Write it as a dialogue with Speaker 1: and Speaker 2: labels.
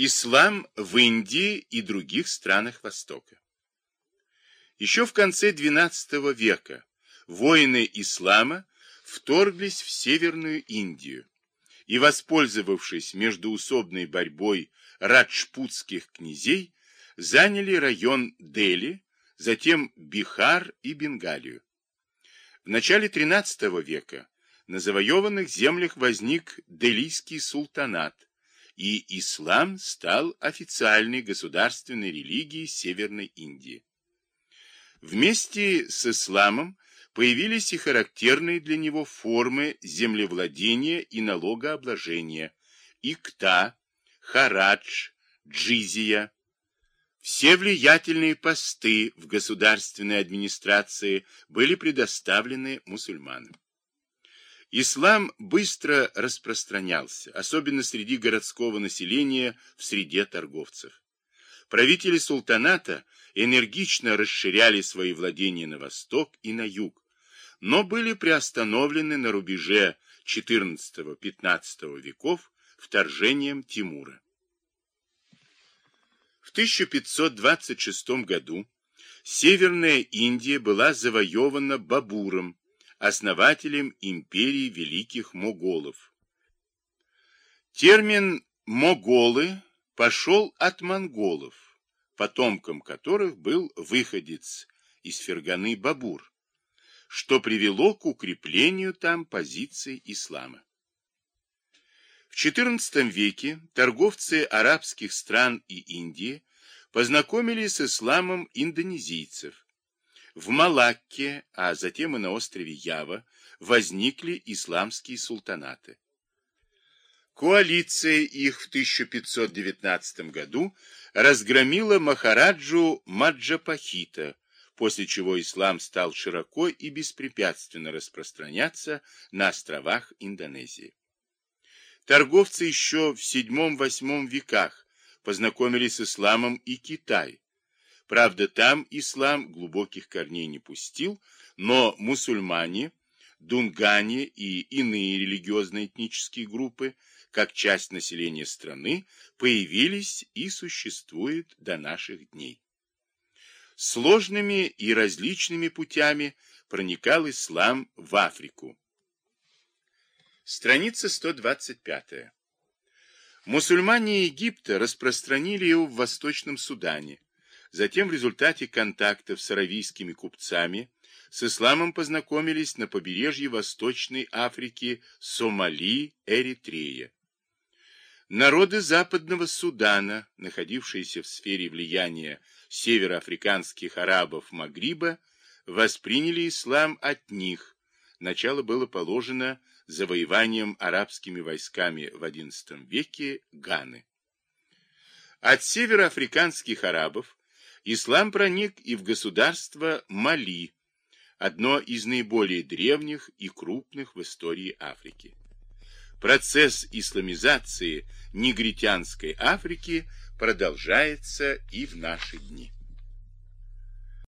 Speaker 1: Ислам в Индии и других странах Востока. Еще в конце XII века воины ислама вторглись в Северную Индию и, воспользовавшись междуусобной борьбой раджпутских князей, заняли район Дели, затем Бихар и Бенгалию. В начале XIII века на завоеванных землях возник Делийский султанат, и ислам стал официальной государственной религией Северной Индии. Вместе с исламом появились и характерные для него формы землевладения и налогообложения, икта, харадж, джизия. Все влиятельные посты в государственной администрации были предоставлены мусульманам. Ислам быстро распространялся, особенно среди городского населения в среде торговцев. Правители султаната энергично расширяли свои владения на восток и на юг, но были приостановлены на рубеже XIV-XV веков вторжением Тимура. В 1526 году Северная Индия была завоевана Бабуром, основателем империи великих моголов. Термин «моголы» пошел от монголов, потомком которых был выходец из Ферганы Бабур, что привело к укреплению там позиций ислама. В XIV веке торговцы арабских стран и Индии познакомились с исламом индонезийцев, в Малакке, а затем и на острове Ява, возникли исламские султанаты. Коалиция их в 1519 году разгромила Махараджу Маджапахита, после чего ислам стал широко и беспрепятственно распространяться на островах Индонезии. Торговцы еще в VII-VIII веках познакомились с исламом и Китай, Правда, там ислам глубоких корней не пустил, но мусульмане, дунгане и иные религиозно-этнические группы, как часть населения страны, появились и существуют до наших дней. Сложными и различными путями проникал ислам в Африку. Страница 125. Мусульмане Египта распространили его в Восточном Судане, Затем в результате контактов с аравийскими купцами с исламом познакомились на побережье Восточной Африки, Сомали, Эритрея. Народы Западного Судана, находившиеся в сфере влияния североафриканских арабов Магриба, восприняли ислам от них. Начало было положено завоеванием арабскими войсками в XI веке Ганы. От североафриканских арабов Ислам проник и в государство Мали, одно из наиболее древних и крупных в истории Африки. Процесс исламизации негритянской Африки продолжается и в наши дни.